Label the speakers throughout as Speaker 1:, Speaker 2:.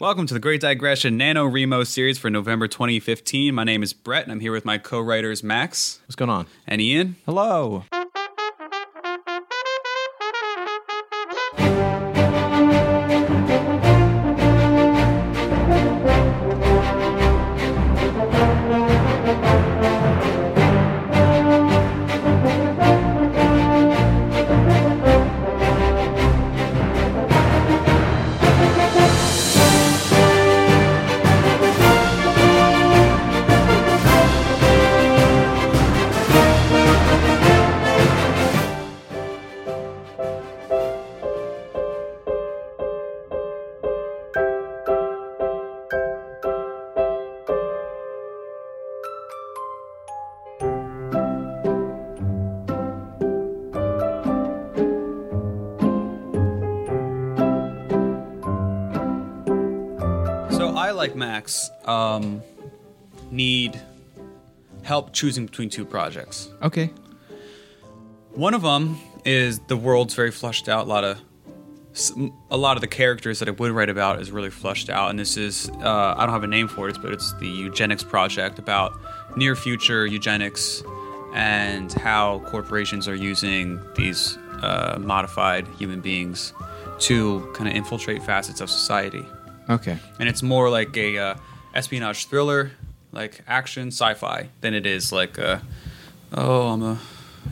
Speaker 1: Welcome to the Great Digression NaNoWriMo series for November 2015. My name is Brett, and I'm here with my co-writers Max
Speaker 2: What's going on?
Speaker 1: and Ian.
Speaker 3: Hello.
Speaker 1: Like Max, um, need help choosing between two projects.
Speaker 3: Okay.
Speaker 1: One of them is the world's very flushed out. A lot of a lot of the characters that I would write about is really flushed out, and this is uh, I don't have a name for it, but it's the eugenics project about near future eugenics and how corporations are using these uh, modified human beings to kind of infiltrate facets of society.
Speaker 3: Okay.
Speaker 1: And it's more like a uh, espionage thriller, like action sci-fi, than it is like a, oh, I'm a,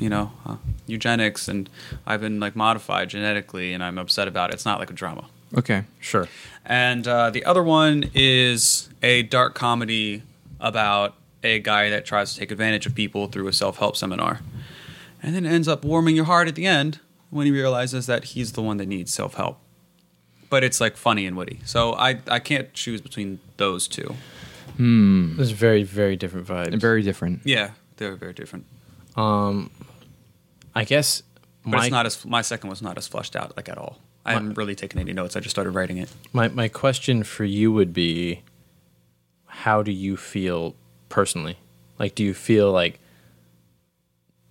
Speaker 1: you know, uh, eugenics, and I've been like modified genetically, and I'm upset about it. It's not like a drama.
Speaker 3: Okay.
Speaker 2: Sure.
Speaker 1: And uh, the other one is a dark comedy about a guy that tries to take advantage of people through a self-help seminar, and then ends up warming your heart at the end when he realizes that he's the one that needs self-help. But it's like funny and witty, so I I can't choose between those two.
Speaker 2: There's very, very different vibes.
Speaker 3: Very different.
Speaker 1: Yeah, they're very different.
Speaker 2: um, I guess
Speaker 1: But
Speaker 2: my,
Speaker 1: it's not as my second was not as flushed out like at all. I haven't really taken any notes. I just started writing it.
Speaker 2: my my question for you would be, how do you feel personally? Like, do you feel like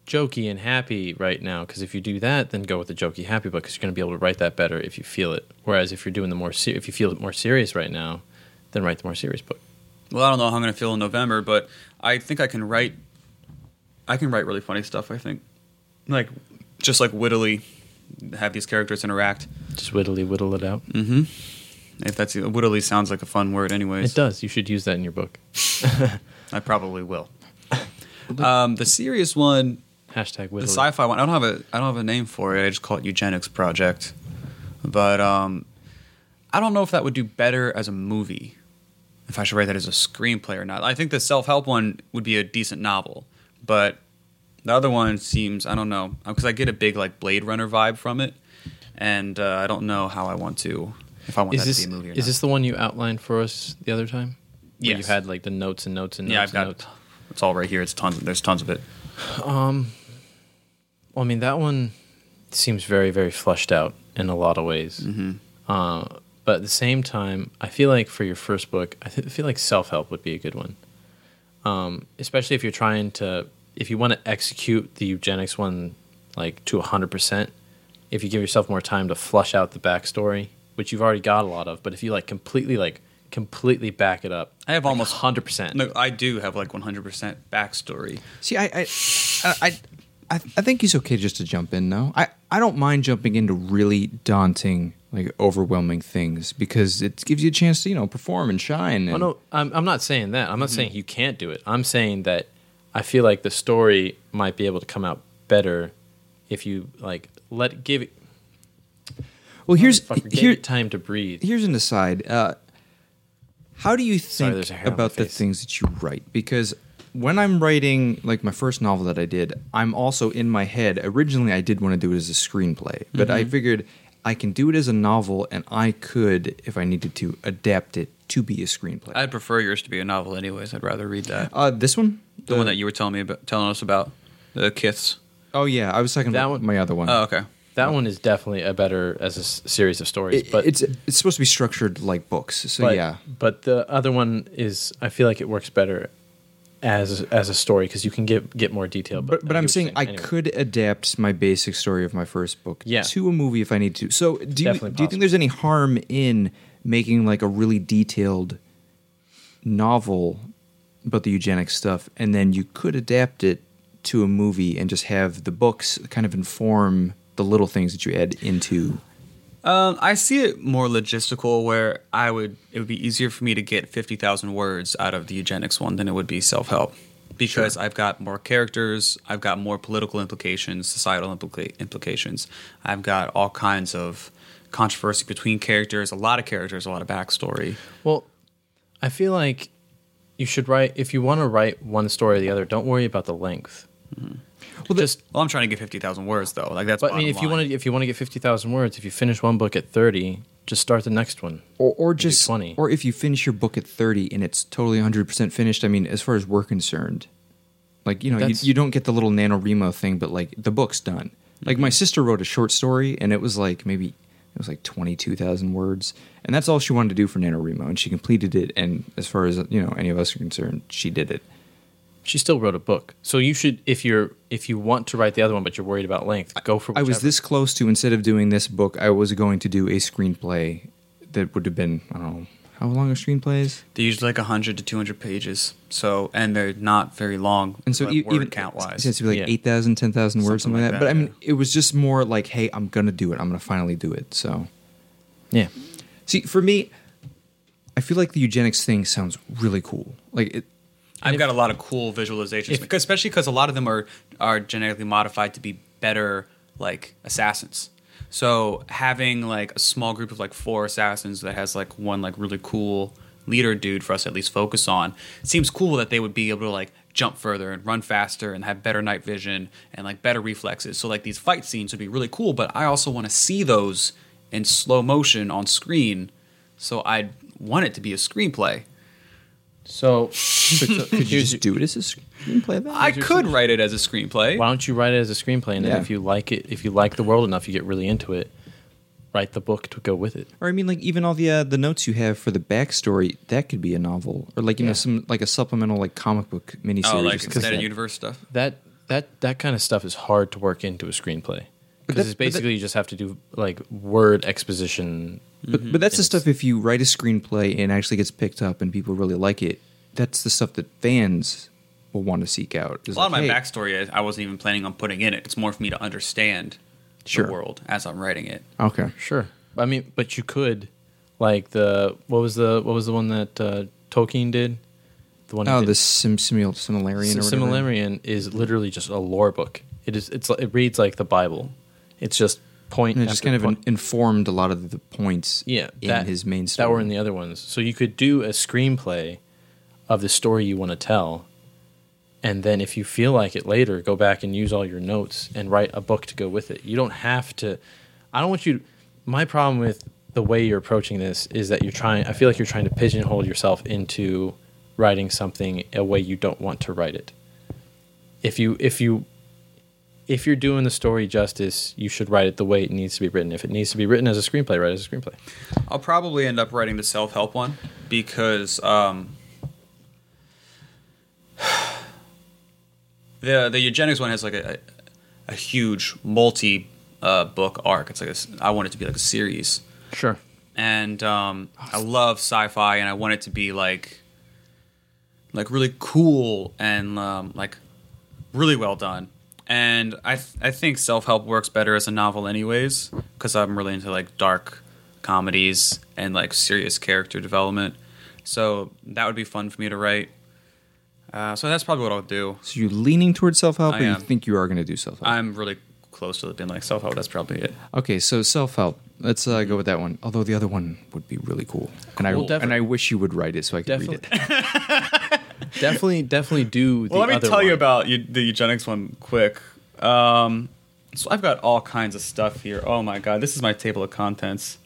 Speaker 2: jokey and happy right now? Because if you do that, then go with the jokey happy book because you're going to be able to write that better if you feel it. Whereas if you're doing the more ser- if you feel it more serious right now, then write the more serious book.
Speaker 1: Well, I don't know how I'm going to feel in November, but I think I can write. I can write really funny stuff. I think, like, just like wittily, have these characters interact.
Speaker 2: Just whittly whittle it out.
Speaker 1: Mm-hmm. If that's wittily sounds like a fun word, anyways.
Speaker 2: It does. You should use that in your book.
Speaker 1: I probably will. um, the serious one,
Speaker 2: Hashtag
Speaker 1: the sci-fi one. I don't have a. I don't have a name for it. I just call it Eugenics Project. But um, I don't know if that would do better as a movie. If I should write that as a screenplay or not. I think the self-help one would be a decent novel, but the other one seems I don't know because I get a big like Blade Runner vibe from it, and uh, I don't know how I want to if I want
Speaker 2: Is
Speaker 1: that
Speaker 2: this
Speaker 1: to be a movie or not.
Speaker 2: is
Speaker 1: not.
Speaker 2: this the one you outlined for us the other time?
Speaker 1: Yeah,
Speaker 2: You had like the notes and notes and notes
Speaker 1: yeah, I've got
Speaker 2: notes.
Speaker 1: it's all right here. It's tons. There's tons of it.
Speaker 2: Um, well, I mean that one seems very very flushed out in a lot of ways.
Speaker 1: Mm-hmm.
Speaker 2: Uh, but at the same time, I feel like for your first book, I th- feel like self help would be a good one. Um, especially if you're trying to, if you want to execute the eugenics one like to hundred percent, if you give yourself more time to flush out the backstory, which you've already got a lot of, but if you like completely like completely back it up,
Speaker 1: I have
Speaker 2: like
Speaker 1: almost-
Speaker 2: hundred percent.
Speaker 1: No, I do have like 100% backstory.
Speaker 3: See, I, I, I, I, I I think he's okay just to jump in now. I, I don't mind jumping into really daunting, like overwhelming things because it gives you a chance to, you know, perform and shine.
Speaker 2: Oh no, I'm, I'm not saying that. I'm not
Speaker 1: Mm-hmm.
Speaker 2: saying you can't do it. I'm saying that I feel like the story might be able to come out better if you like let give it.
Speaker 3: Well, here's here,
Speaker 2: time to breathe.
Speaker 3: here's an aside. Uh, how do you think
Speaker 2: there's a hair on my
Speaker 3: about the things that you write? Because when I'm writing, like my first novel that I did, I'm also in my head. Originally, I did want to do it as a screenplay, but
Speaker 2: Mm-hmm.
Speaker 3: I figured I can do it as a novel, and I could, if I needed to, adapt it to be a screenplay.
Speaker 1: I'd prefer yours to be a novel, anyways. I'd rather read that.
Speaker 3: uh, this one,
Speaker 1: The one that you were telling me about, telling us about, the Kiths.
Speaker 3: Oh yeah, I was talking
Speaker 2: That
Speaker 3: about
Speaker 2: one-
Speaker 3: my other one.
Speaker 1: Oh, okay.
Speaker 2: That one is definitely a better as a s- series of stories.
Speaker 3: It-
Speaker 2: but
Speaker 3: it's it's supposed to be structured like books, so
Speaker 2: but,
Speaker 3: yeah.
Speaker 2: But the other one is I feel like it works better as as a story because you can get get more detail.
Speaker 3: But but
Speaker 2: I
Speaker 3: I'm
Speaker 2: what
Speaker 3: saying I
Speaker 2: Anyway.
Speaker 3: could adapt my basic story of my first book
Speaker 2: Yeah.
Speaker 3: to a movie if I need to. So do you
Speaker 2: Definitely
Speaker 3: do you think there's any harm in making like a really detailed novel about the eugenics stuff, and then you could adapt it to a movie and just have the books kind of inform the little things that you add into.
Speaker 1: Um, I see it more logistical, where I would it would be easier for me to get fifty thousand words out of the eugenics one than it would be self help, because I've got more characters, I've got more political implications, societal implica- implications, I've got all kinds of controversy between characters, a lot of characters, a lot of backstory.
Speaker 2: Well, I feel like you should write if you want to write one story or the other. Don't worry about the length.
Speaker 3: Well, the-
Speaker 2: just
Speaker 1: Well, I'm trying to get fifty thousand words though. Like that's.
Speaker 2: but I mean,
Speaker 1: bottom
Speaker 2: if you
Speaker 1: line.
Speaker 2: want to if you want to get fifty thousand words, if you finish one book at thirty, just start the next one.
Speaker 3: or, or just
Speaker 2: 20.
Speaker 3: or if you finish your book at 30 and it's totally 100% finished i mean as far as we're concerned like you know you, you don't get the little NaNoWriMo thing but like the book's done like
Speaker 2: Mm-hmm.
Speaker 3: my sister wrote a short story and it was like maybe it was like 22,000 words and that's all she wanted to do for NaNoWriMo and she completed it and as far as you know any of us are concerned she did it
Speaker 2: She still wrote a book, so you should if you're if you want to write the other one, but you're worried about length, go for.
Speaker 3: I was this close to instead of doing this book I was going to do a screenplay that would have been I don't know how long a screenplay is
Speaker 1: They're usually like 100 to 200 pages. So, and they're not very long.
Speaker 3: And so
Speaker 1: like, word
Speaker 3: even
Speaker 1: count wise.
Speaker 3: it's like
Speaker 2: Yeah.
Speaker 3: 8,000, 10,000 words,
Speaker 1: Something
Speaker 3: something like
Speaker 1: like
Speaker 3: that.
Speaker 1: that,
Speaker 3: But I mean, it was just more like, hey, I'm going to do it. I'm going to finally do it. So,
Speaker 2: yeah.
Speaker 3: see, for me, I feel like the eugenics thing sounds really cool. Like, it,
Speaker 1: I've
Speaker 2: if-
Speaker 1: got a lot of cool visualizations,
Speaker 2: if-
Speaker 1: because, especially because a lot of them are are genetically modified to be better like assassins. So having like a small group of like four assassins that has like one like really cool leader dude for us to at least focus on seems cool that they would be able to like jump further and run faster and have better night vision and like better reflexes. So like these fight scenes would be really cool, but I also want to see those in slow motion on screen. So I want it to be a screenplay.
Speaker 2: So,
Speaker 3: could you just do it as a screenplay? Then?
Speaker 1: I could write it as a screenplay.
Speaker 2: why don't you write it as a screenplay, and then
Speaker 3: Yeah.
Speaker 2: if you like it, if you like the world enough, you get really into it. Write the book to go with it.
Speaker 3: Or I mean, like even all the uh, the notes you have for the backstory that could be a novel, or like you
Speaker 2: Yeah.
Speaker 3: know some like a supplemental like comic book miniseries.
Speaker 1: Oh,
Speaker 3: or
Speaker 1: like
Speaker 3: something
Speaker 1: extended
Speaker 3: that.
Speaker 1: universe stuff.
Speaker 2: That that that kind of stuff is hard to work into a screenplay
Speaker 3: But
Speaker 2: because it's
Speaker 3: but that-
Speaker 2: basically you just have to do like word exposition.
Speaker 3: But, but that's the stuff if you write a screenplay and it actually gets picked up and people really like it, that's the stuff that fans will want to seek out.
Speaker 1: A
Speaker 3: It's
Speaker 1: lot of my
Speaker 3: hey,
Speaker 1: backstory, I I wasn't even planning on putting in it. It's more for me to understand
Speaker 3: Sure.
Speaker 1: the world as I'm writing it.
Speaker 3: Okay.
Speaker 2: Sure, I mean, but you could like the what was the what was the one that uh, Tolkien did? The one he
Speaker 3: Oh,
Speaker 2: did-
Speaker 3: the sim, simul, Similarian or
Speaker 2: Sim-
Speaker 3: whatever.
Speaker 2: Silmarillion is literally just a lore book. It is it's it reads like the Bible. It's just point.
Speaker 3: And it just kind of
Speaker 2: point.
Speaker 3: in- informed a lot of the points
Speaker 2: yeah
Speaker 3: in
Speaker 2: that,
Speaker 3: his main story.
Speaker 2: that were in the other ones. So you could do a screenplay of the story you want to tell, and then if you feel like it later, go back and use all your notes and write a book to go with it. You don't have to. I don't want you. My problem with the way you're approaching this is that you're trying. I feel like you're trying to pigeonhole yourself into writing something a way you don't want to write it. If you if you if you're doing the story justice, you should write it the way it needs to be written. If it needs to be written as a screenplay, write it as a screenplay.
Speaker 1: I'll probably end up writing the self help one because um, the the eugenics one has like a, a, a huge multi uh, book arc. It's like a s I want it to be like a series,
Speaker 2: Sure.
Speaker 1: and um, I love sci-fi, and I want it to be like like really cool and um, like really well done. And I th- I think self help works better as a novel, anyways, because I'm really into like dark comedies and like serious character development. So that would be fun for me to write. Uh, so that's probably what I'll do.
Speaker 3: So you're leaning towards self help,
Speaker 1: I
Speaker 3: or you
Speaker 1: am.
Speaker 3: think you are going to do self help?
Speaker 1: I'm really close to being like self help. That's probably it.
Speaker 3: Okay, so self help. Let's uh, go with that one. Although the other one would be really cool, and I
Speaker 2: Cool.
Speaker 3: and I wish you would write it so I could read it.
Speaker 2: definitely, definitely do. The
Speaker 1: Well, let me
Speaker 2: other
Speaker 1: tell you about eu- the eugenics one quick. Um, so I've got all kinds of stuff here. Oh my god, this is my table of contents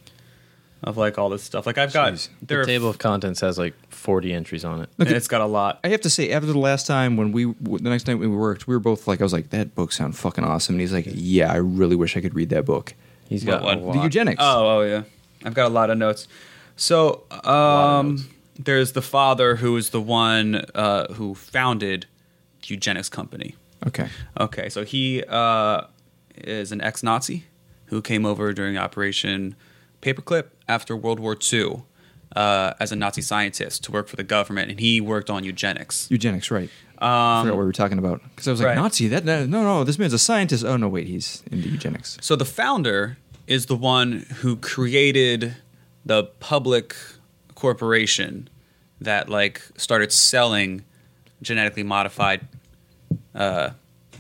Speaker 1: of like all this stuff. Like I've got
Speaker 3: Jeez.
Speaker 2: The
Speaker 1: there. are-
Speaker 2: table of contents has like 40 entries on it.
Speaker 1: and it's got a lot.
Speaker 3: I have to say, after the last time when we, the next night when we worked, we were both like, I was like, that book sounds fucking awesome. And he's like, yeah, I really wish I could read that book.
Speaker 2: He's got
Speaker 1: one?
Speaker 2: a
Speaker 1: The
Speaker 3: eugenics.
Speaker 1: Oh, oh yeah. I've got a lot of notes. So, um,
Speaker 2: notes.
Speaker 1: There's the father who is the one uh, who founded the eugenics company.
Speaker 3: Okay.
Speaker 1: Okay, so he uh, is an ex-Nazi who came over during Operation Paperclip after World War II, uh, as a Nazi scientist to work for the government, and he worked on eugenics.
Speaker 3: Eugenics, right? I forgot what we were talking about because I was like
Speaker 1: right.
Speaker 3: Nazi. That, that no, no, this man's a scientist. Oh no, wait, he's into eugenics.
Speaker 1: So the founder is the one who created the public corporation that like started selling genetically modified, uh,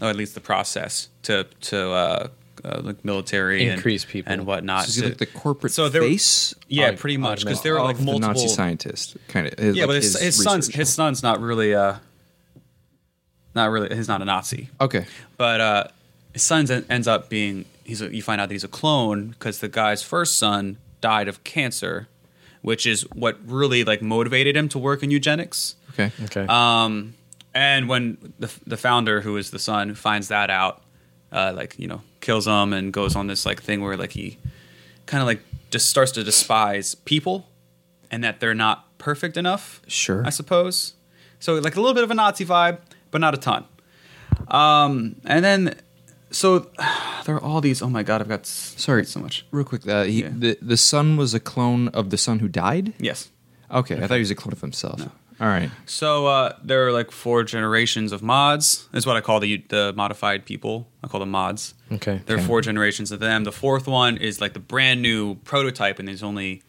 Speaker 1: or at least the process to to uh, uh, like military and-
Speaker 2: Increase people.
Speaker 1: and whatnot.
Speaker 3: So is he
Speaker 1: to-
Speaker 3: like the corporate
Speaker 1: So there-
Speaker 3: face?
Speaker 1: yeah,
Speaker 2: Like,
Speaker 1: pretty much because
Speaker 2: of
Speaker 1: there were like
Speaker 3: of the
Speaker 1: multiple
Speaker 3: Nazi scientists, kind of.
Speaker 1: Yeah, but his, his son's his son's not really uh, not really he's not a Nazi.
Speaker 3: Okay,
Speaker 1: But uh, his son en- ends up being he's a, you find out that he's a clone because the guy's first son died of cancer, which is what really like motivated him to work in eugenics.
Speaker 3: okay,
Speaker 2: Okay.
Speaker 1: Um, and when the the founder, who is the son, finds that out, uh, like you know, kills him and goes on this like thing where like he kind of like just starts to despise people and that they're not perfect enough.
Speaker 3: Sure.
Speaker 1: I suppose. So like a little bit of a Nazi vibe, but not a ton. Um, and then so there are all these. Oh my god, I've got
Speaker 3: Sorry.
Speaker 1: so much.
Speaker 3: Real quick, uh, he,
Speaker 1: Yeah.
Speaker 3: the the son was a clone of the son who died.
Speaker 1: Yes.
Speaker 3: Okay, I thought he was a clone of himself. All right,
Speaker 1: So uh, there are like four generations of mods. Is what I call the the modified people. I call them mods.
Speaker 2: okay.
Speaker 1: There are
Speaker 3: Okay.
Speaker 1: four generations of them. The fourth one is like the brand new prototype, and there's only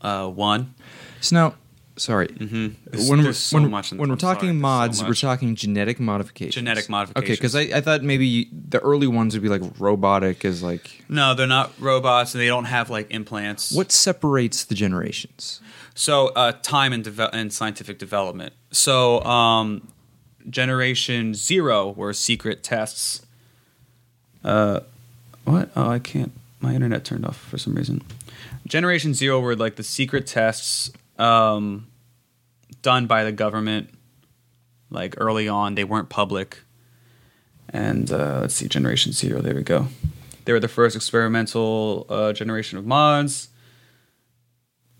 Speaker 1: uh, one.
Speaker 3: so now, sorry,
Speaker 1: There's-
Speaker 3: when we're,
Speaker 1: so
Speaker 3: when,
Speaker 1: much
Speaker 3: when we're
Speaker 1: I'm sorry,
Speaker 3: talking
Speaker 1: so
Speaker 3: mods, we're talking genetic modifications.
Speaker 1: Genetic
Speaker 3: modification.
Speaker 1: Okay,
Speaker 3: because I, I thought maybe you, the early ones would be like robotic, as like
Speaker 1: No, they're not robots, and they don't have like implants.
Speaker 3: what separates the generations.
Speaker 1: So uh, time and, deve- and scientific development. So um, generation zero were secret tests. Uh, what? Oh, I can't. My internet turned off for some reason. Generation zero were like the secret tests um, done by the government. Like early on, they weren't public. And uh, let's see, Generation Zero. There we go. They were the first experimental uh, generation of mods.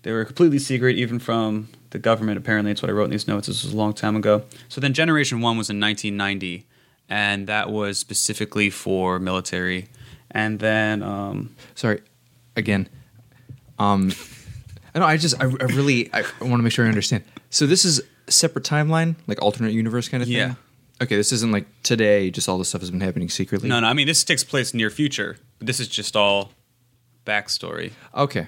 Speaker 1: They were completely secret, even from the government. Apparently, it's what I wrote in these notes. This was a long time ago. So then, Generation One was in 1990, and that was specifically for military. And then, um,
Speaker 3: Sorry, again. Um, I know. I just I, I really I, want to make sure I understand. So this is a separate timeline, like alternate universe kind of thing.
Speaker 1: Yeah.
Speaker 3: Okay, this isn't like today. Just all this stuff has been happening secretly.
Speaker 1: no, no, I mean this takes place near future. But this is just all backstory.
Speaker 3: Okay.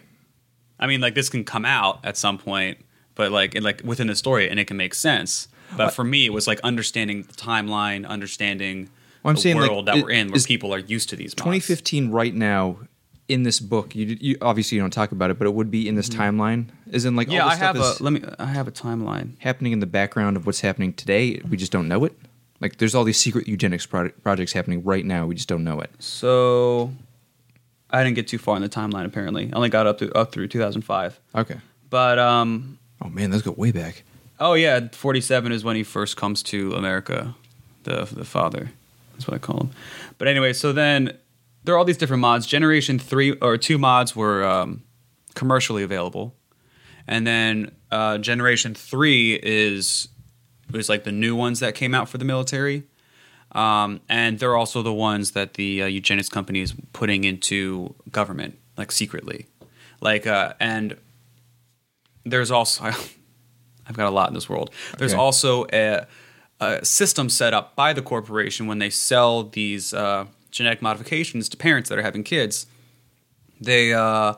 Speaker 1: I mean, like this can come out at some point, but like in, like within the story, and it can make sense. But for me, it was like understanding the timeline, understanding
Speaker 3: Well, I'm
Speaker 1: the
Speaker 3: saying, like,
Speaker 1: world that
Speaker 3: it-
Speaker 1: we're in, where
Speaker 3: is
Speaker 1: people are used to these. mods.
Speaker 3: 2015 right now in this book. You, you obviously you don't talk about it, but it would be in this timeline. Is in like
Speaker 1: Mm-hmm. Yeah, I have a let me. I have a timeline.
Speaker 3: happening in the background of what's happening today. We just don't know it. Like there's all these secret eugenics pro- projects happening right now. We just don't know it.
Speaker 1: So I didn't get too far in the timeline. Apparently, I only got up to up through 2005.
Speaker 3: Okay.
Speaker 1: But um,
Speaker 3: Oh man, let's go way back.
Speaker 1: oh yeah, 47 is when he first comes to America. The the father, that's what I call him. But anyway, so then there are all these different mods. Generation three or two mods were um, commercially available, and then uh, Generation three is was like the new ones that came out for the military. Um, and they're also the ones that the uh, eugenics company is putting into government, like secretly. Like, uh, and there's also, I've got a lot in this world. There's
Speaker 3: Okay.
Speaker 1: also a, a system set up by the corporation when they sell these uh, genetic modifications to parents that are having kids. They uh,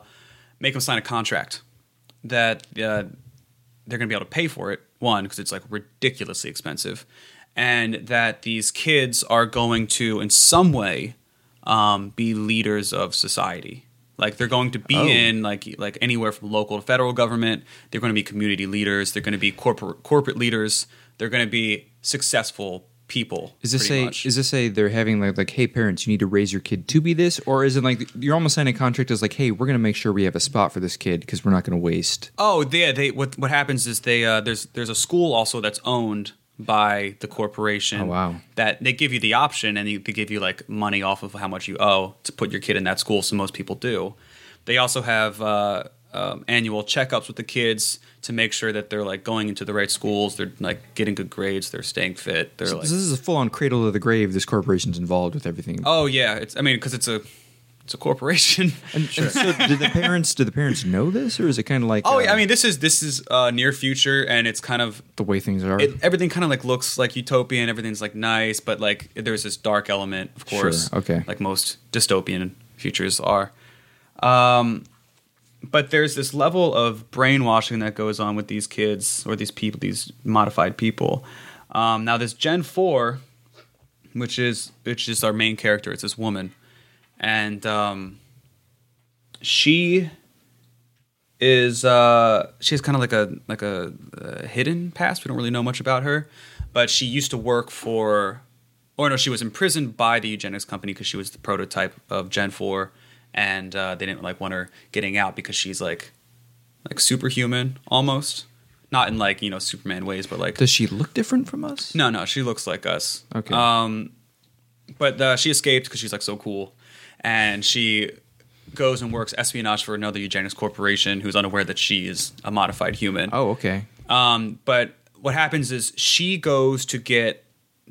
Speaker 1: make them sign a contract that uh, they're going to be able to pay for it. One, because it's like ridiculously expensive, and that these kids are going to, in some way, um, be leaders of society. Like they're going to be
Speaker 3: Oh.
Speaker 1: in like like anywhere from local to federal government. They're going to be community leaders. They're going to be corporate corporate leaders. They're going to be successful people.
Speaker 3: Is this a
Speaker 1: much.
Speaker 3: is this a they're having like like hey parents you need to raise your kid to be this or is it like you're almost signing a contract as like hey we're gonna make sure we have a spot for this kid because we're not gonna waste
Speaker 1: Oh, yeah. They what what happens is they uh, there's there's a school also that's owned by the corporation.
Speaker 3: Oh, wow.
Speaker 1: That they give you the option and you, they give you like money off of how much you owe to put your kid in that school. So most people do. They also have uh, um, annual checkups with the kids to make sure that they're like going into the right schools. They're like getting good grades. They're staying fit. They're
Speaker 3: So
Speaker 1: like
Speaker 3: this is a full on cradle to the grave this corporation's involved with everything
Speaker 1: Oh yeah, it's. I mean, because it's a it's a corporation.
Speaker 3: And, and so, did the parents? Do the parents know this, or is it kind of like?
Speaker 1: oh,
Speaker 3: uh,
Speaker 1: yeah, I mean, this is this is uh, near future, and it's kind of
Speaker 3: the way things are.
Speaker 1: it, everything kind of like looks like utopian. Everything's like nice, but like there's this dark element, of course.
Speaker 3: Sure, okay.
Speaker 1: Like most dystopian futures are. Um, but there's this level of brainwashing that goes on with these kids or these people, these modified people. Um, now, this Gen Four, which is which is our main character, it's this woman, and um, she is uh she has kind of like a like a, uh hidden past. We don't really know much about her, but she used to work for, or no, she was imprisoned by the eugenics company because she was the prototype of Gen Four, and uh, they didn't like want her getting out because she's like like superhuman almost, not in like you know Superman ways, but like
Speaker 3: Does she look different from us?
Speaker 1: no, no, she looks like us.
Speaker 3: Okay.
Speaker 1: Um, but uh, she escaped because she's like so cool, and she goes and works espionage for another eugenics corporation who's unaware that she is a modified human.
Speaker 3: Oh, okay.
Speaker 1: Um, but what happens is she goes to get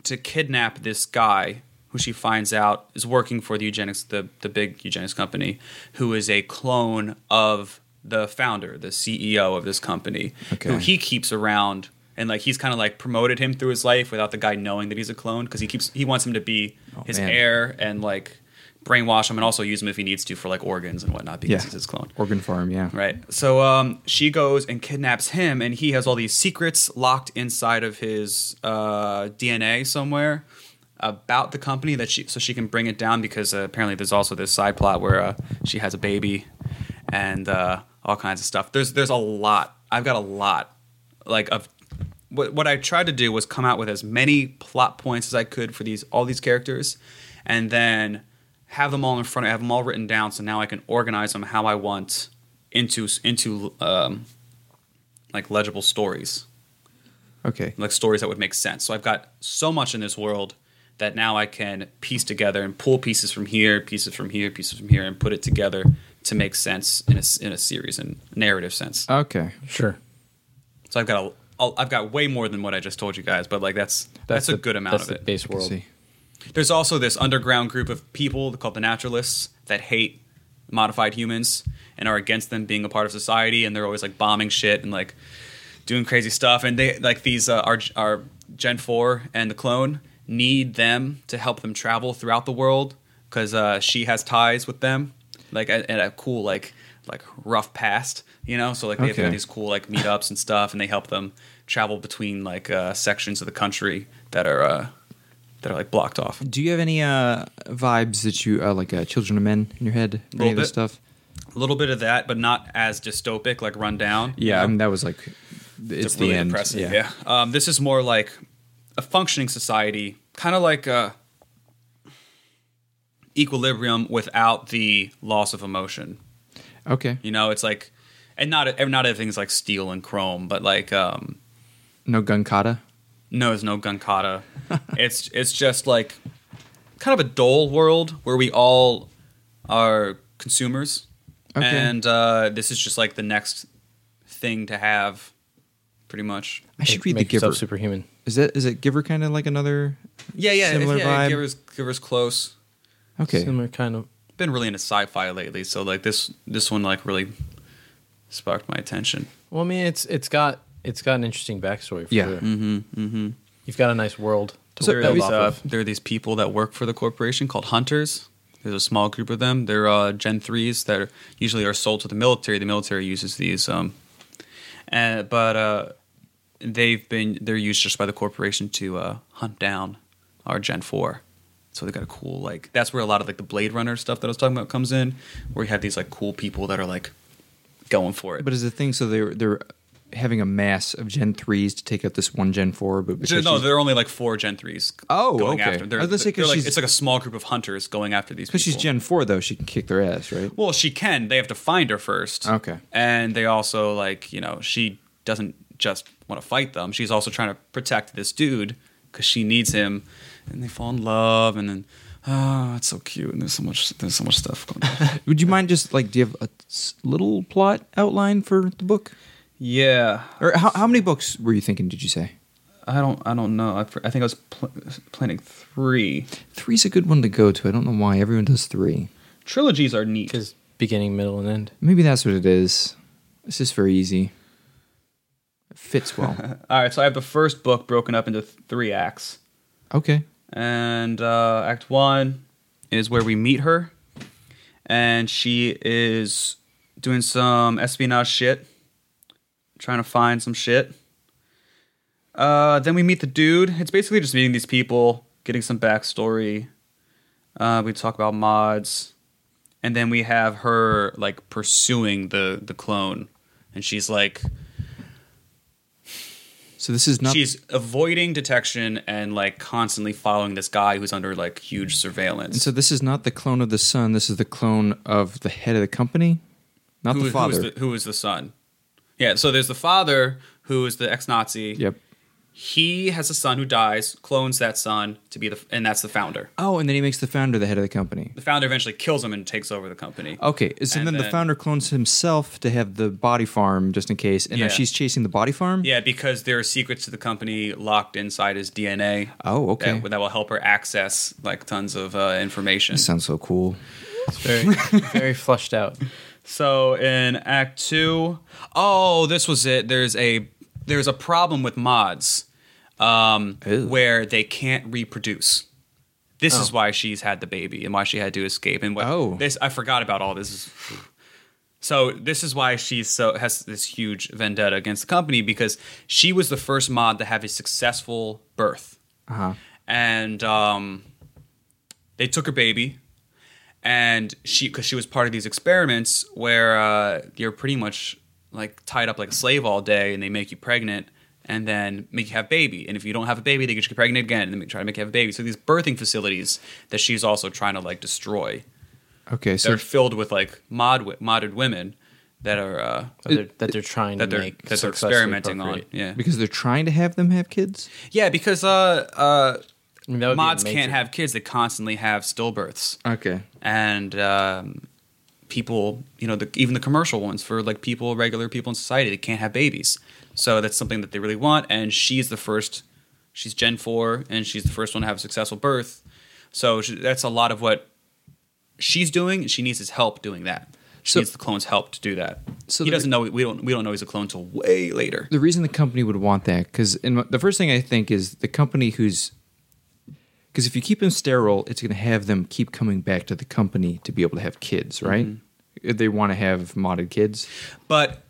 Speaker 1: to kidnap this guy who she finds out is working for the eugenics the the big eugenics company, who is a clone of the founder, the CEO of this company, who he keeps around. And like he's kind of like promoted him through his life without the guy knowing that he's a clone because he keeps he wants him to be
Speaker 3: Oh,
Speaker 1: his
Speaker 3: man.
Speaker 1: heir and like brainwash him and also use him if he needs to for like organs and whatnot because
Speaker 3: Yeah.
Speaker 1: he's his clone.
Speaker 3: Organ farm. Yeah.
Speaker 1: Right. So um, she goes and kidnaps him, and he has all these secrets locked inside of his uh, DNA somewhere about the company that she so she can bring it down because uh, apparently there's also this side plot where uh, she has a baby and uh, all kinds of stuff. There's there's a lot. I've got a lot like of what what I tried to do was come out with as many plot points as I could for these all these characters, and then have them all in front. I have them all written down, so now I can organize them how I want into into um, like legible stories,
Speaker 3: Okay.
Speaker 1: like stories that would make sense. So I've got so much in this world that now I can piece together and pull pieces from here, pieces from here, pieces from here, and put it together to make sense in a s- in a series and narrative sense.
Speaker 3: Okay.
Speaker 2: Sure.
Speaker 1: So I've got a I'll- I've got way more than what I just told you guys, but like that's that's, a
Speaker 2: the-
Speaker 1: good amount
Speaker 2: that's
Speaker 1: of
Speaker 2: the
Speaker 1: it.
Speaker 2: base world.
Speaker 3: see.
Speaker 1: There's also this underground group of people called the naturalists that hate modified humans and are against them being a part of society, and they're always like bombing shit and like doing crazy stuff. And they like these uh, our our Gen Four and the clone need them to help them travel throughout the world because uh, she has ties with them, like and a cool like like rough past, you know. So like they
Speaker 3: Okay.
Speaker 1: have these cool like meetups and stuff, and they help them travel between like uh, sections of the country that are uh, that are like blocked off.
Speaker 3: Do you have any uh, vibes that you uh, like uh, Children of Men in your head? Any of this stuff?
Speaker 1: A little bit of that, but not as dystopic, like run down.
Speaker 3: Yeah, I mean that was like it's
Speaker 1: really
Speaker 3: the end.
Speaker 1: depressing. Yeah. Um, this is more like a functioning society, kind of like a equilibrium without the loss of emotion.
Speaker 3: Okay.
Speaker 1: You know, it's like, and not not everything's like steel and chrome, but like, um,
Speaker 3: No gun kata.
Speaker 1: no, there's no gun kata. it's it's just like kind of a dull world where we all are consumers,
Speaker 3: Okay.
Speaker 1: and uh, this is just like the next thing to have, pretty much.
Speaker 3: I should read
Speaker 2: Make
Speaker 3: the Giver.
Speaker 2: yourself superhuman.
Speaker 3: Is that is it Giver kind of like another?
Speaker 1: Yeah, yeah,
Speaker 3: Similar
Speaker 1: yeah.
Speaker 3: vibe?
Speaker 1: Giver's, Giver's close.
Speaker 3: Okay.
Speaker 2: Similar kind of.
Speaker 1: Been really into sci-fi lately, so like this this one like really sparked my attention.
Speaker 2: Well, I mean, it's it's got it's got an interesting backstory. For
Speaker 3: Yeah.
Speaker 2: sure.
Speaker 1: Mm-hmm. Mm-hmm.
Speaker 2: You've got a nice world to
Speaker 3: So
Speaker 1: there,
Speaker 2: build
Speaker 1: are these,
Speaker 2: off
Speaker 1: uh,
Speaker 2: of.
Speaker 1: there are these people that work for the corporation called hunters. There's a small group of them. They're uh, Gen threes that are, usually are sold to the military. The military uses these, um, and but uh, they've been they're used just by the corporation to uh, hunt down our Gen four. So they got a cool like that's where a lot of like the Blade Runner stuff that I was talking about comes in, where you have these like cool people that are like going for it.
Speaker 3: But is the thing so they're they're having a mass of Gen threes to take out this one Gen four, but because
Speaker 1: no, there are only like four Gen threes.
Speaker 3: Oh,
Speaker 1: going
Speaker 3: okay.
Speaker 1: After. They're,
Speaker 3: I was gonna say, 'cause
Speaker 1: they're like, it's like a small group of hunters going after these.
Speaker 3: because she's. Gen four though, she can kick their ass, right?
Speaker 1: Well, she can. They have to find her first.
Speaker 3: Okay.
Speaker 1: And they also like you know she doesn't just want to fight them. She's also trying to protect this dude because she needs him, and they fall in love, and then oh, it's so cute. And there's so much there's so much stuff going on.
Speaker 3: Would you mind just like do you have a little plot outline for the book?
Speaker 1: yeah,
Speaker 3: Or how, how many books were you thinking? Did you say
Speaker 1: I don't I don't know. I, I think I was pl- planning three.
Speaker 3: three's a good one to go to? I don't know why everyone does three.
Speaker 1: trilogies are neat.
Speaker 2: Because beginning, middle, and end.
Speaker 3: Maybe that's what it is. It's just very easy. It fits well.
Speaker 1: All right, so I have the first book broken up into th- three acts,
Speaker 3: okay.
Speaker 1: and uh, Act One is where we meet her, and she is doing some espionage shit, trying to find some shit. Uh, then we meet the dude. It's basically just meeting these people, getting some backstory. Uh, we talk about mods, and then we have her like pursuing the the clone, and she's like
Speaker 3: So this is not.
Speaker 1: she's avoiding detection and like constantly following this guy who's under like huge surveillance.
Speaker 3: and so this is not the clone of the son. This is the clone of the head of the company, not
Speaker 1: who,
Speaker 3: the father.
Speaker 1: Who is the, who is the son? Yeah, so there's the father who is the ex-Nazi.
Speaker 3: Yep.
Speaker 1: He has a son who dies, clones that son to be the, and that's the founder.
Speaker 3: Oh, and then he makes the founder the head of the company.
Speaker 1: The founder eventually kills him and takes over the company.
Speaker 3: Okay, so
Speaker 1: And
Speaker 3: then, the founder clones himself to have the body farm just in case, and
Speaker 1: Yeah.
Speaker 3: now she's chasing the body farm.
Speaker 1: Yeah, because there are secrets to the company locked inside his DNA.
Speaker 3: Oh, okay.
Speaker 1: That, that will help her access like tons of uh, information.
Speaker 3: Sounds so cool.
Speaker 2: It's very, very flushed out.
Speaker 1: So in Act Two, oh, this was it. There's a there's a problem with mods, um, where they can't reproduce. This is
Speaker 2: Oh.
Speaker 1: why she's had the baby and why she had to escape. And what,
Speaker 3: Oh.
Speaker 1: this I forgot about all this. So this is why she's so has this huge vendetta against the company because she was the first mod to have a successful birth
Speaker 3: Uh huh.
Speaker 1: and um, they took her baby, and she because she was part of these experiments where uh, you're pretty much like tied up like a slave all day, and they make you pregnant, and then make you have baby, and if you don't have a baby, they get you pregnant again, and then try to make you have a baby. So these birthing facilities that she's also trying to like destroy,
Speaker 3: Okay, so
Speaker 1: they're filled with like mod modded women that are uh,
Speaker 2: That they're, that they're trying
Speaker 1: that
Speaker 2: to
Speaker 1: they're
Speaker 2: make
Speaker 1: that they're experimenting on. Yeah,
Speaker 3: because they're trying to have them have kids.
Speaker 1: yeah, because uh, uh,
Speaker 2: I mean, that be
Speaker 1: mods can't have kids; they constantly have stillbirths.
Speaker 3: Okay.
Speaker 1: and um, people, you know, the, even the commercial ones for like people, regular people in society, they can't have babies. So that's something that they really want. And she's the first. She's Gen four, and she's the first one to have a successful birth. So she, that's a lot of what she's doing. And she needs his help doing that. She
Speaker 3: So-
Speaker 1: needs the clone's help to do that.
Speaker 3: So
Speaker 1: he
Speaker 3: the-
Speaker 1: doesn't know. We don't. We don't know he's a clone till way later.
Speaker 3: The reason the company would want that, because in the first thing I think is the company who's, because if you keep them sterile, it's going to have them keep coming back to the company to be able to have kids, right? Mm-hmm. If They want to have modded kids.
Speaker 1: But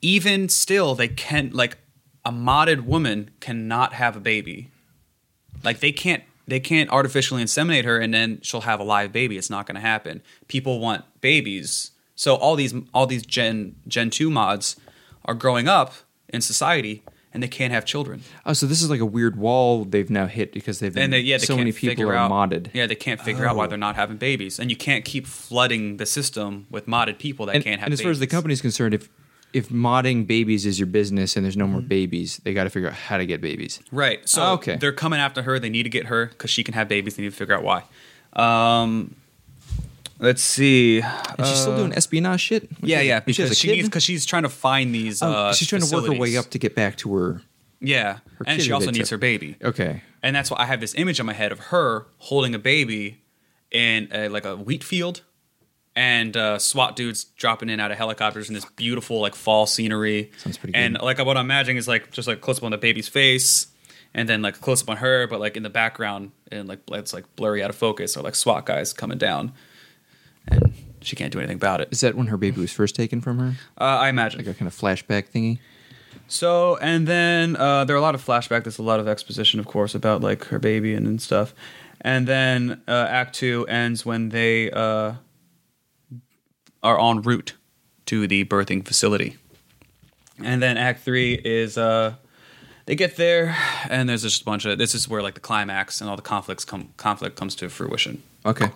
Speaker 1: even still, they can like a modded woman cannot have a baby. Like they can't they can't artificially inseminate her and then she'll have a live baby. It's not going to happen. People want babies, so all these all these Gen Gen two mods are growing up in society and they can't have children.
Speaker 3: Oh, so this is like a weird wall they've now hit because they've been
Speaker 1: they, yeah, they
Speaker 3: so many people are
Speaker 1: out,
Speaker 3: modded.
Speaker 1: Yeah, they can't figure out why
Speaker 3: Oh.
Speaker 1: they're not having babies, and you can't keep flooding the system with modded people that
Speaker 3: and,
Speaker 1: can't have.
Speaker 3: and as far as the
Speaker 1: babies.
Speaker 3: company's concerned, if if modding babies is your business and there's no more
Speaker 1: Mm-hmm.
Speaker 3: babies, they got to figure out how to get babies.
Speaker 1: Right. So
Speaker 3: Oh, okay.
Speaker 1: they're coming after her. They need to get her because she can have babies. They need to figure out why. Um, let's see.
Speaker 3: And she's still doing espionage shit.
Speaker 1: Yeah, yeah.
Speaker 3: She has a
Speaker 1: Because she needs because she's trying to find these.
Speaker 3: Oh,
Speaker 1: uh,
Speaker 3: she's trying to work her way up to get back to her.
Speaker 1: Yeah,
Speaker 3: her
Speaker 1: and she also needs her baby,
Speaker 3: Okay.
Speaker 1: and that's why I have this image in my head of her holding a baby in a, like a wheat field, and uh, SWAT dudes dropping in out of helicopters in this beautiful like fall scenery.
Speaker 3: Sounds pretty
Speaker 1: And
Speaker 3: good.
Speaker 1: like what I'm imagining is like just like close up on the baby's face, and then like close up on her, but like in the background and like it's like blurry out of focus, or like SWAT guys coming down, and she can't do anything about it.
Speaker 3: Is that when her baby was first taken from her?
Speaker 1: Uh, I imagine.
Speaker 3: Like a kind of flashback thingy?
Speaker 1: So, and then uh, there are a lot of flashback. There's a lot of exposition, of course, about like her baby and, and stuff. And then uh, Act Two ends when they uh, are en route to the birthing facility. And then Act Three is uh, they get there, and there's just a bunch of. This is where like the climax and all the conflicts come. Conflict comes to fruition.
Speaker 3: Okay.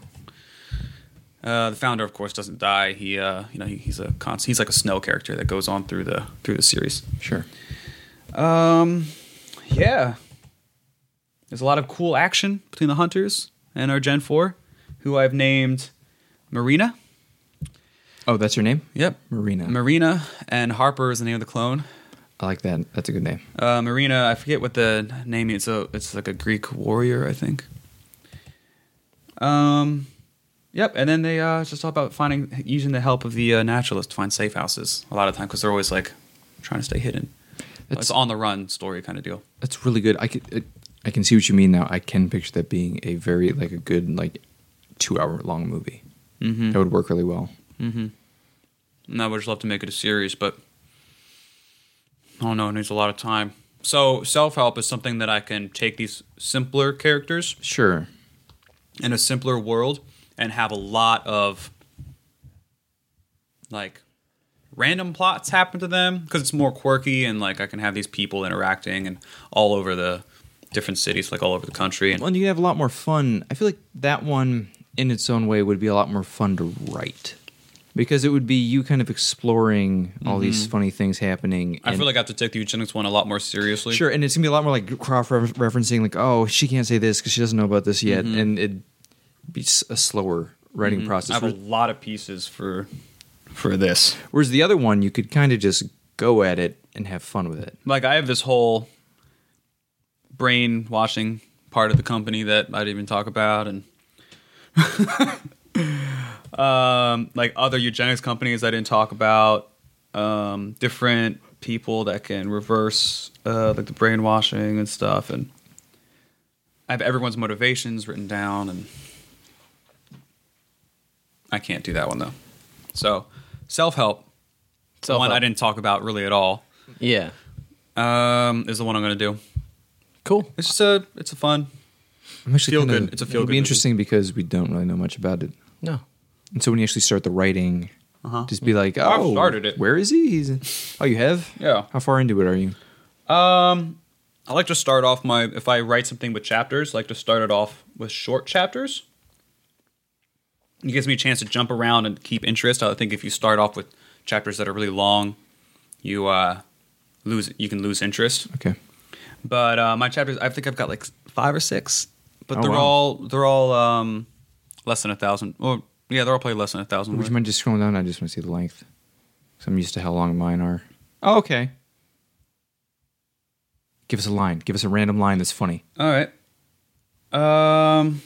Speaker 1: Uh, the founder, of course, doesn't die. He, uh, you know, he, he's a const- he's like a snow character that goes on through the through the series.
Speaker 3: Sure.
Speaker 1: Um, yeah. There's a lot of cool action between the hunters and our Gen 4, who I've named Marina.
Speaker 3: Oh, that's your name?
Speaker 1: Yep.
Speaker 3: Marina.
Speaker 1: Marina and Harper is the name of the clone.
Speaker 3: I like that. That's a good name.
Speaker 1: Uh, Marina, I forget what the name is. So it's like a Greek warrior, I think. Um, Yep, and then they uh, it's just all about finding using the help of the uh, naturalist to find safe houses a lot of time because they're always like trying to stay hidden.
Speaker 3: That's-
Speaker 1: it's on the run story kind of deal.
Speaker 3: That's really good. I can it, I can see what you mean now. I can picture that being a very like a good like two hour long movie.
Speaker 1: Mm-hmm.
Speaker 3: That would work really well.
Speaker 1: Mm-hmm. And I would just love to make it a series, but oh no, it needs a lot of time. So self help is something that I can take these simpler characters
Speaker 3: Sure.
Speaker 1: in a simpler world and have a lot of like random plots happen to them because it's more quirky and like I can have these people interacting and all over the different cities, like all over the country. And
Speaker 3: Well, and you have a lot more fun. I feel like that one, in its own way, would be a lot more fun to write because it would be you kind of exploring all these funny things happening.
Speaker 1: Mm-hmm. I feel like I have to take the eugenics one a lot more seriously.
Speaker 3: sure, and it's gonna be a lot more like cross referencing, like, oh, she can't say this because she doesn't know about this yet, and it'd be a slower writing
Speaker 1: I
Speaker 3: process.
Speaker 1: I have a lot of pieces for for this.
Speaker 3: Whereas the other one, you could kind of just go at it and have fun with it.
Speaker 1: Like I have this whole brainwashing part of the company that I didn't even talk about, and um, like other eugenics companies I didn't talk about. Um, different people that can reverse uh, like the brainwashing and stuff, and I have everyone's motivations written down, and I can't do that one though. So self help, the one I didn't talk about really at all
Speaker 2: Yeah.
Speaker 1: um, is the one I'm going to do.
Speaker 2: Cool.
Speaker 1: It's just a, it's a fun.
Speaker 3: I'm actually
Speaker 1: Feel
Speaker 3: kinda-
Speaker 1: good. It's a feel
Speaker 3: It'll
Speaker 1: feel-good
Speaker 3: be
Speaker 1: movie.
Speaker 3: interesting because we don't really know much about it,
Speaker 2: No.
Speaker 3: and so when you actually start the writing,
Speaker 1: Uh-huh.
Speaker 3: just be like,
Speaker 1: I've
Speaker 3: oh,
Speaker 1: started it.
Speaker 3: Where is he? He's oh, you have?
Speaker 1: Yeah.
Speaker 3: How far into it are you?
Speaker 1: Um, I like to start off my if I write something with chapters, I like to start it off with short chapters. It gives me a chance to jump around and keep interest. I think if you start off with chapters that are really long, you uh, lose you can lose interest.
Speaker 3: Okay.
Speaker 1: But uh, my chapters, I think I've got like five or six, but
Speaker 3: Oh,
Speaker 1: they're
Speaker 3: wow.
Speaker 1: all they're all um, less than a thousand. Or yeah, they're all probably less than a thousand.
Speaker 3: Would
Speaker 1: words.
Speaker 3: you mind just scrolling down? I just want to see the length. Because I'm used to how long mine are. Oh, okay. Give us a line. Give us a random line that's funny.
Speaker 1: All right. Um,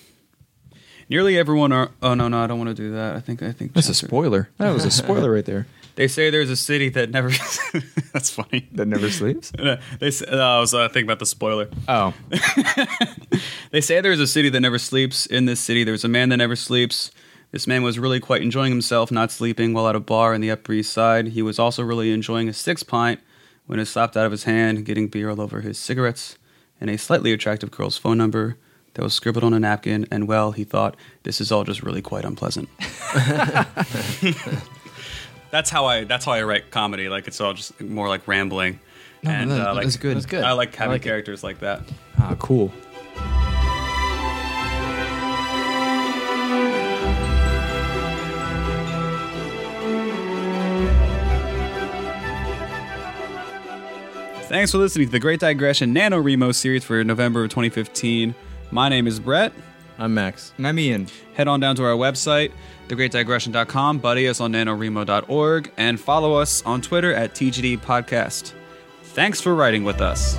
Speaker 1: nearly everyone are. Oh no, no, I don't want to do that. I think I think
Speaker 3: That's a
Speaker 1: chapter-
Speaker 3: spoiler. That was a spoiler right there.
Speaker 1: They say there's a city that never. that's funny.
Speaker 3: That never sleeps.
Speaker 1: They say, uh, I was uh, thinking about the spoiler.
Speaker 3: Oh,
Speaker 1: They say there's a city that never sleeps. In this city, there's a man that never sleeps. This man was really quite enjoying himself, not sleeping, while at a bar in the Upper East Side. He was also really enjoying a six pint when it slapped out of his hand, getting beer all over his cigarettes, and a slightly attractive girl's phone number that was scribbled on a napkin. And well, he thought this is all just really quite unpleasant. that's how I. That's how I write comedy. Like it's all just more like rambling.
Speaker 3: No,
Speaker 1: and
Speaker 3: that-
Speaker 1: uh, like,
Speaker 3: that's good.
Speaker 2: That's good.
Speaker 1: I like having
Speaker 2: like it.
Speaker 1: characters like that.
Speaker 3: ah, cool.
Speaker 1: Thanks for listening to the Great Digression NaNoWriMo series for November of 2015. My name is Brett.
Speaker 2: I'm Max.
Speaker 3: And I'm Ian.
Speaker 1: Head on down to our website, thegreatdigression.com, buddy us on nanowrimo.org, and follow us on Twitter at TGD Podcast. Thanks for writing with us.